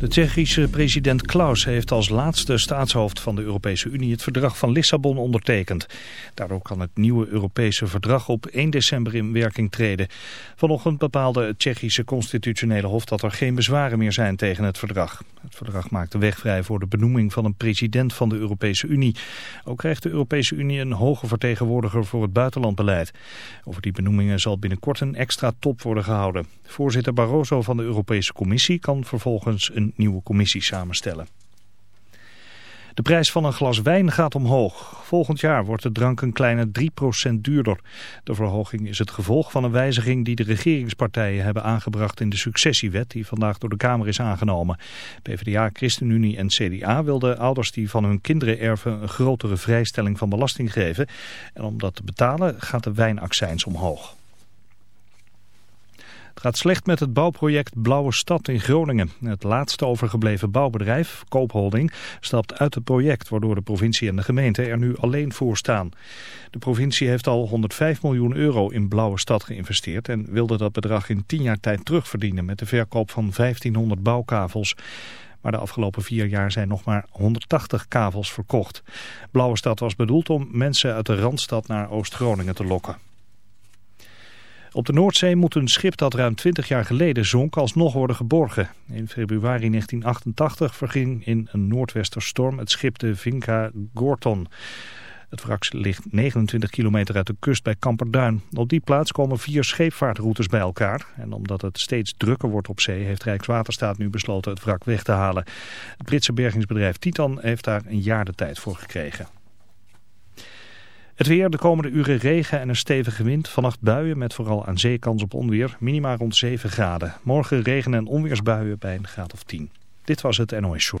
De Tsjechische president Klaus heeft als laatste staatshoofd van de Europese Unie het verdrag van Lissabon ondertekend. Daardoor kan het nieuwe Europese verdrag op 1 december in werking treden. Vanochtend bepaalde het Tsjechische constitutionele hof dat er geen bezwaren meer zijn tegen het verdrag. Het verdrag maakt de weg vrij voor de benoeming van een president van de Europese Unie. Ook krijgt de Europese Unie een hoge vertegenwoordiger voor het buitenlandbeleid. Over die benoemingen zal binnenkort een extra top worden gehouden. Voorzitter Barroso van de Europese Commissie kan vervolgens een nieuwe commissie samenstellen. De prijs van een glas wijn gaat omhoog. Volgend jaar wordt de drank een kleine 3% duurder. De verhoging is het gevolg van een wijziging die de regeringspartijen hebben aangebracht in de successiewet die vandaag door de Kamer is aangenomen. PvdA, ChristenUnie en CDA wilden ouders die van hun kinderen erven een grotere vrijstelling van belasting geven. En om dat te betalen gaat de wijnaccijns omhoog. Het gaat slecht met het bouwproject Blauwe Stad in Groningen. Het laatste overgebleven bouwbedrijf, Koopholding, stapt uit het project... waardoor de provincie en de gemeente er nu alleen voor staan. De provincie heeft al 105 miljoen euro in Blauwe Stad geïnvesteerd... en wilde dat bedrag in 10 jaar tijd terugverdienen... met de verkoop van 1500 bouwkavels. Maar de afgelopen vier jaar zijn nog maar 180 kavels verkocht. Blauwe Stad was bedoeld om mensen uit de Randstad naar Oost-Groningen te lokken. Op de Noordzee moet een schip dat ruim 20 jaar geleden zonk alsnog worden geborgen. In februari 1988 verging in een noordwesterstorm het schip de Vinca Gorton. Het wrak ligt 29 kilometer uit de kust bij Kamperduin. Op die plaats komen vier scheepvaartroutes bij elkaar. En omdat het steeds drukker wordt op zee heeft Rijkswaterstaat nu besloten het wrak weg te halen. Het Britse bergingsbedrijf Titan heeft daar een jaar de tijd voor gekregen. Het weer, de komende uren regen en een stevige wind. Vannacht buien met vooral aan zee kans op onweer. Minima rond 7 graden. Morgen regen- en onweersbuien bij een graad of 10. Dit was het NOS Show.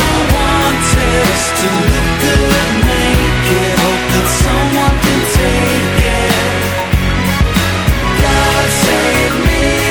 to look good naked, hope that someone can take it. God save me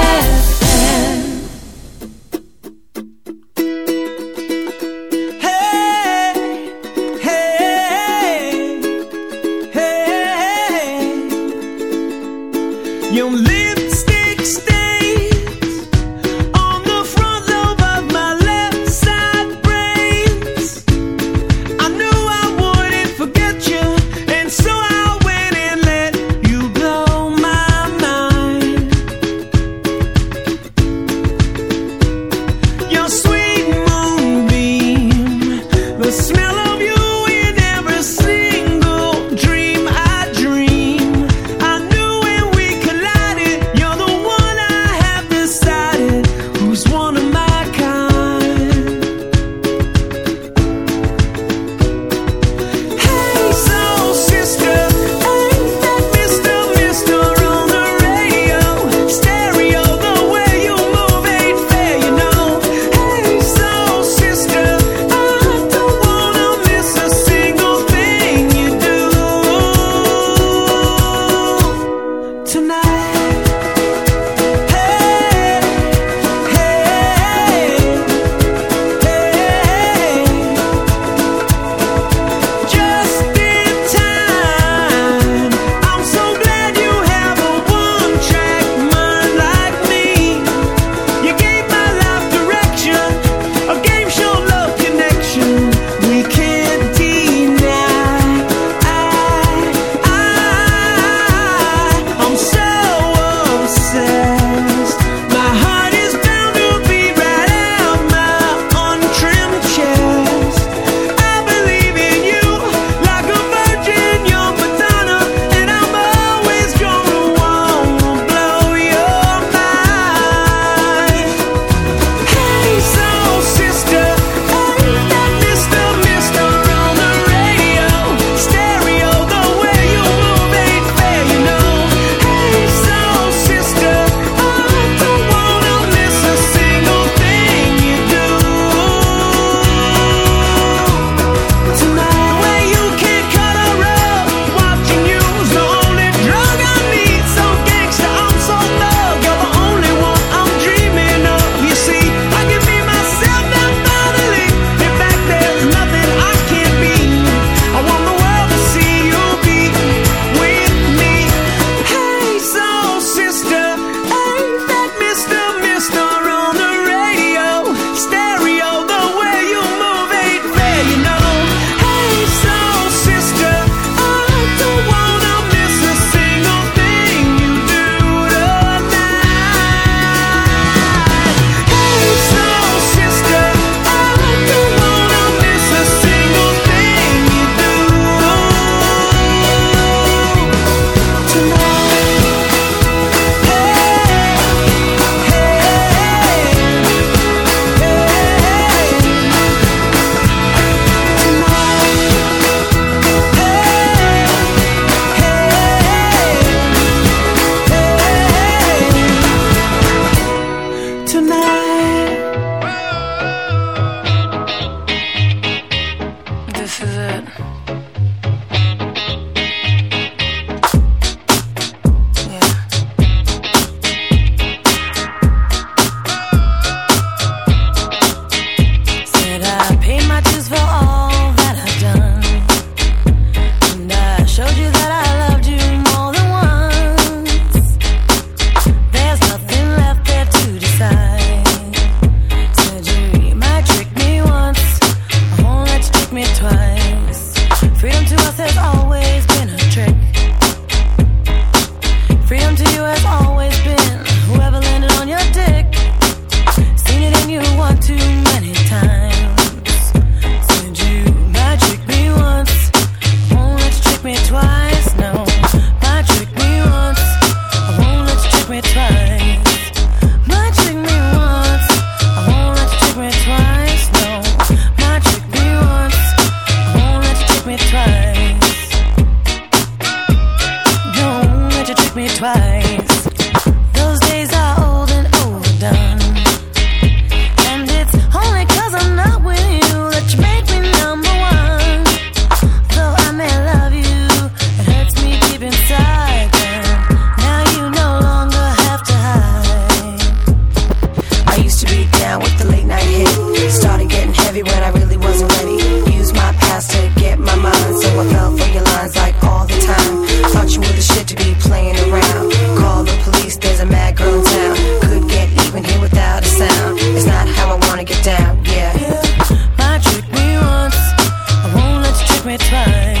every time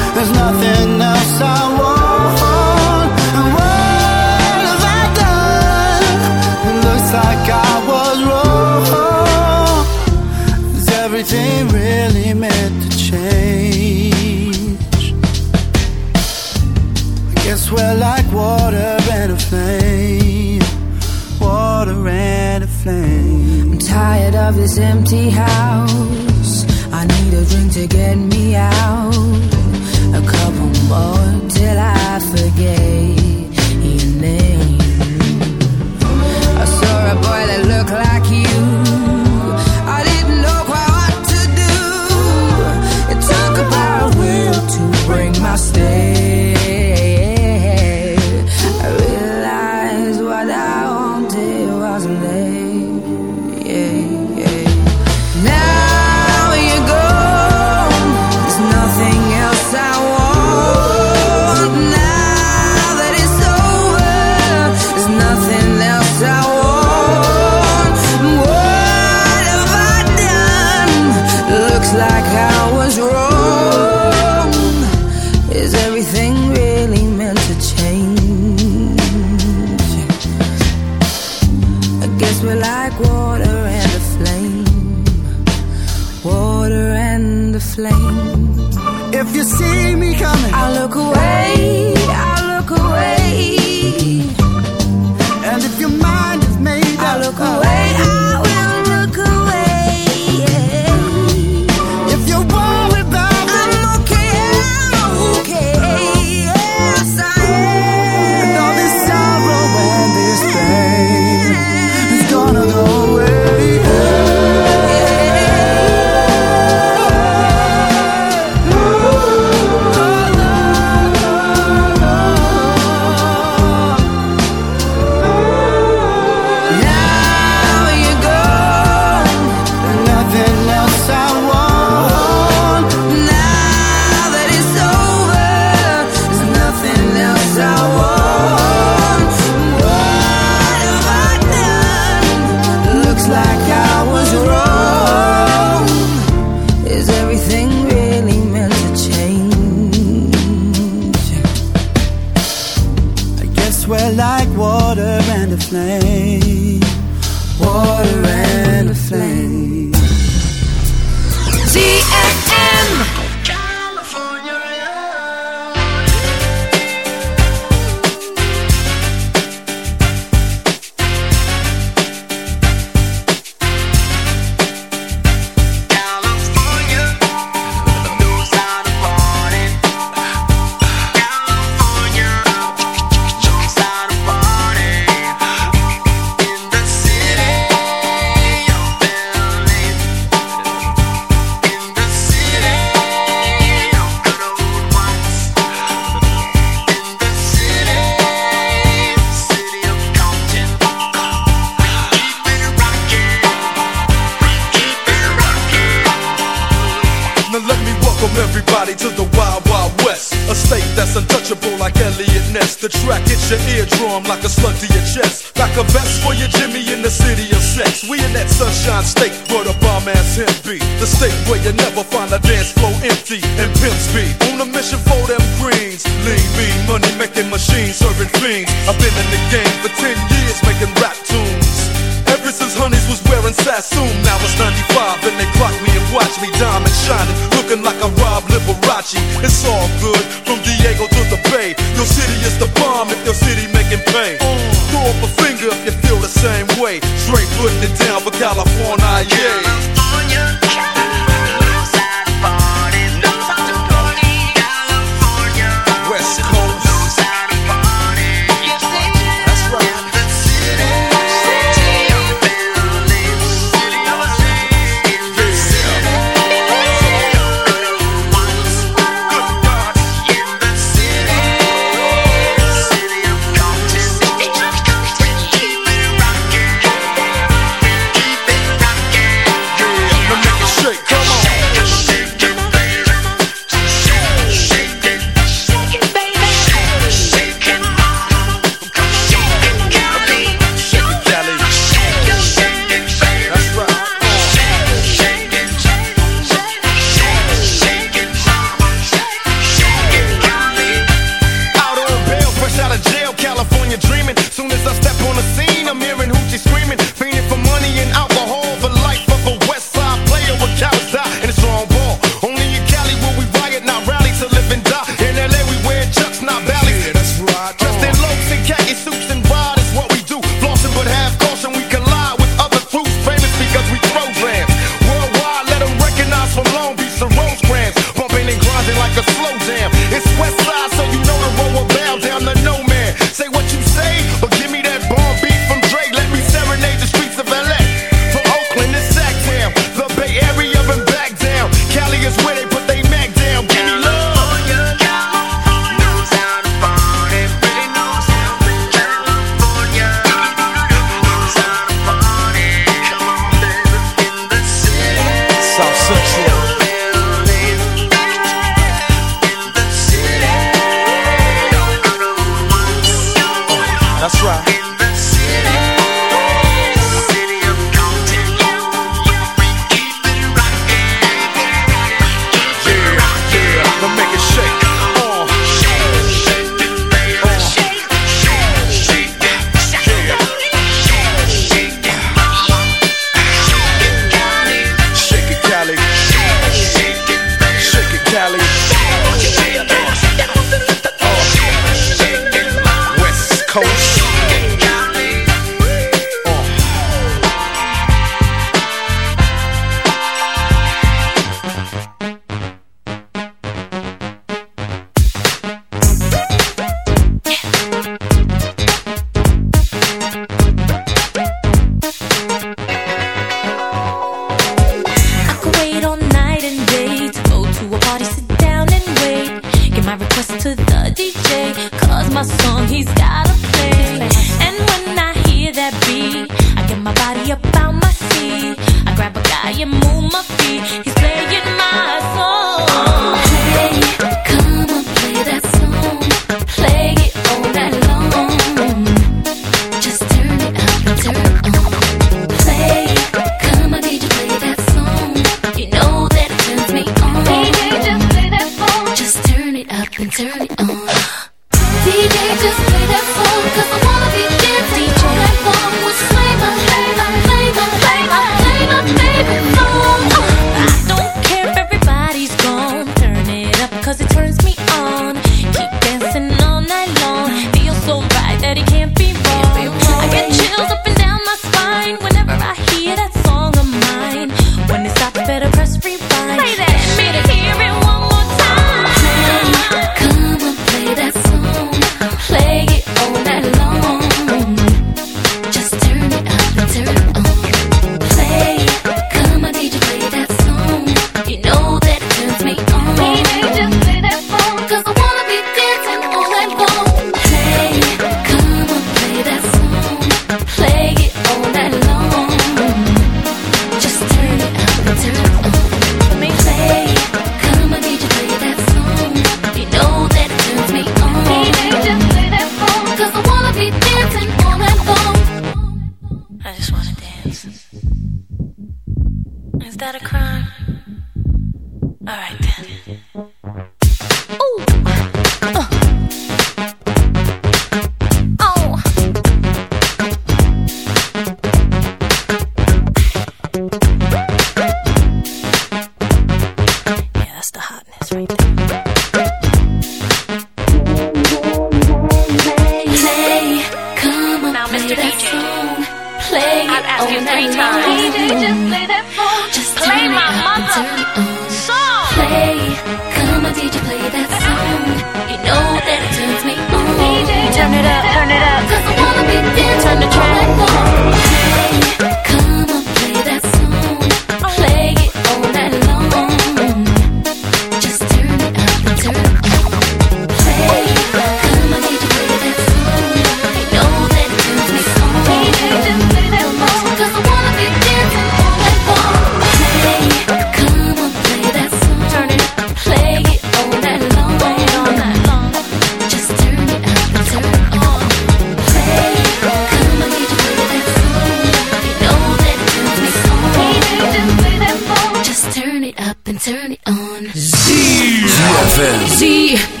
turn it on. ZFM. ZFM.